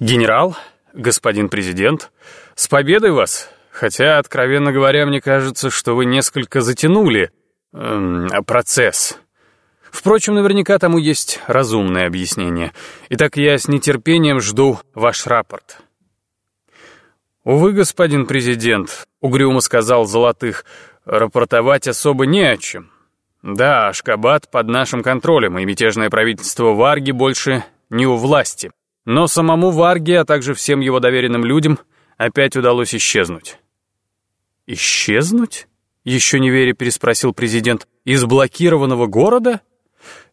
«Генерал, господин президент, с победой вас! Хотя, откровенно говоря, мне кажется, что вы несколько затянули эм, процесс. Впрочем, наверняка тому есть разумное объяснение. Итак, я с нетерпением жду ваш рапорт». «Увы, господин президент», — угрюмо сказал Золотых, — «рапортовать особо не о чем. Да, Ашкабад под нашим контролем, и мятежное правительство Варги больше не у власти. Но самому Варге, а также всем его доверенным людям опять удалось исчезнуть. «Исчезнуть?» — еще не веря переспросил президент. «Из блокированного города?»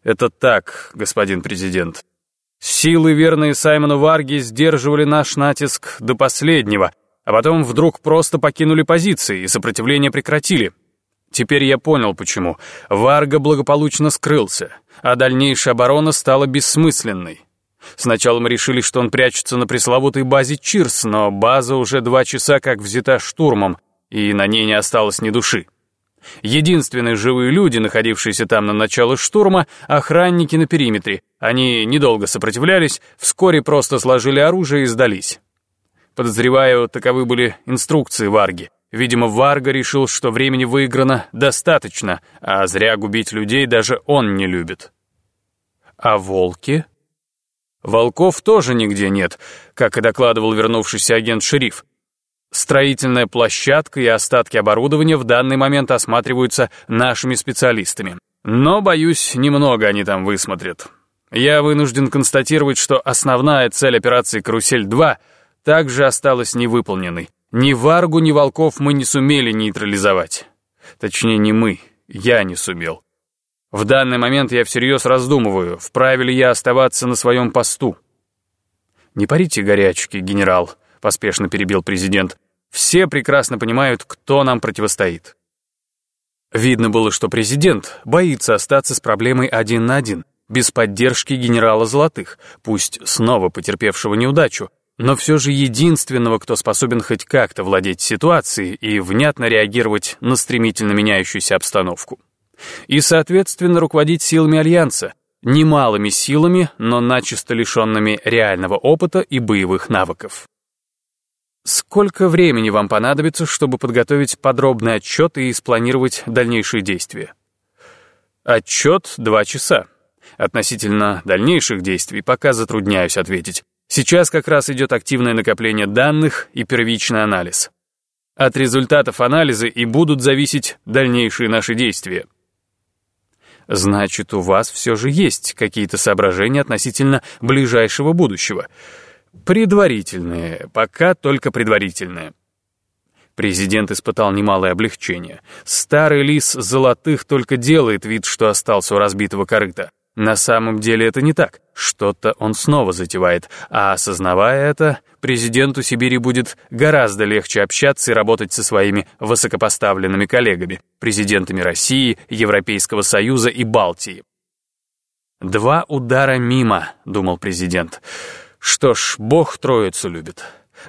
«Это так, господин президент. Силы, верные Саймону Варге, сдерживали наш натиск до последнего, а потом вдруг просто покинули позиции и сопротивление прекратили. Теперь я понял, почему. Варга благополучно скрылся, а дальнейшая оборона стала бессмысленной. Сначала мы решили, что он прячется на пресловутой базе Чирс, но база уже два часа как взята штурмом, и на ней не осталось ни души. Единственные живые люди, находившиеся там на начало штурма, охранники на периметре. Они недолго сопротивлялись, вскоре просто сложили оружие и сдались. Подозреваю, таковы были инструкции Варги. Видимо, Варга решил, что времени выиграно достаточно, а зря губить людей даже он не любит. А волки? Волков тоже нигде нет, как и докладывал вернувшийся агент-шериф. Строительная площадка и остатки оборудования в данный момент осматриваются нашими специалистами. Но, боюсь, немного они там высмотрят. Я вынужден констатировать, что основная цель операции «Карусель-2» также осталась невыполненной. Ни Варгу, ни Волков мы не сумели нейтрализовать. Точнее, не мы, я не сумел. В данный момент я всерьез раздумываю, вправе ли я оставаться на своем посту. «Не парите горячки, генерал», — поспешно перебил президент. «Все прекрасно понимают, кто нам противостоит». Видно было, что президент боится остаться с проблемой один на один, без поддержки генерала Золотых, пусть снова потерпевшего неудачу, но все же единственного, кто способен хоть как-то владеть ситуацией и внятно реагировать на стремительно меняющуюся обстановку и, соответственно, руководить силами Альянса, немалыми силами, но начисто лишенными реального опыта и боевых навыков. Сколько времени вам понадобится, чтобы подготовить подробный отчет и спланировать дальнейшие действия? Отчет — два часа. Относительно дальнейших действий пока затрудняюсь ответить. Сейчас как раз идет активное накопление данных и первичный анализ. От результатов анализа и будут зависеть дальнейшие наши действия. Значит, у вас все же есть какие-то соображения относительно ближайшего будущего. Предварительные, пока только предварительные. Президент испытал немалое облегчение. Старый лис золотых только делает вид, что остался у разбитого корыта. На самом деле это не так. Что-то он снова затевает. А осознавая это, президенту Сибири будет гораздо легче общаться и работать со своими высокопоставленными коллегами, президентами России, Европейского Союза и Балтии. «Два удара мимо», — думал президент. «Что ж, Бог троицу любит.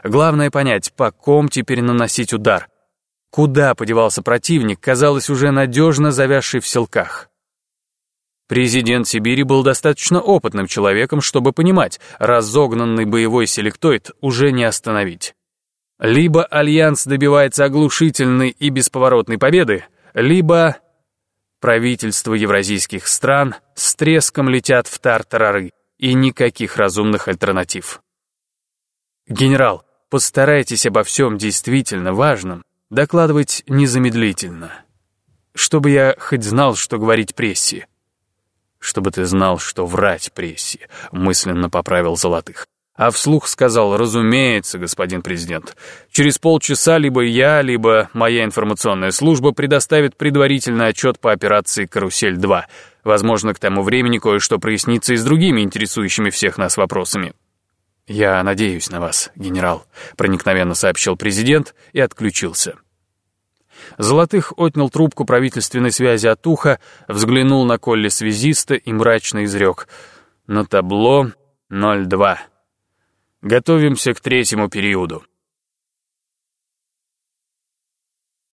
Главное понять, по ком теперь наносить удар. Куда подевался противник, казалось, уже надежно завязший в силках». Президент Сибири был достаточно опытным человеком, чтобы понимать, разогнанный боевой селектоид уже не остановить. Либо Альянс добивается оглушительной и бесповоротной победы, либо правительства евразийских стран с треском летят в тартарары, и никаких разумных альтернатив. Генерал, постарайтесь обо всем действительно важном докладывать незамедлительно, чтобы я хоть знал, что говорить прессе чтобы ты знал, что врать прессе», — мысленно поправил Золотых. А вслух сказал, разумеется, господин президент, через полчаса либо я, либо моя информационная служба предоставит предварительный отчет по операции «Карусель-2». Возможно, к тому времени кое-что прояснится и с другими интересующими всех нас вопросами. «Я надеюсь на вас, генерал», — проникновенно сообщил президент и отключился. Золотых отнял трубку правительственной связи от уха, взглянул на Колли связиста и мрачно изрек. На табло 02. Готовимся к третьему периоду.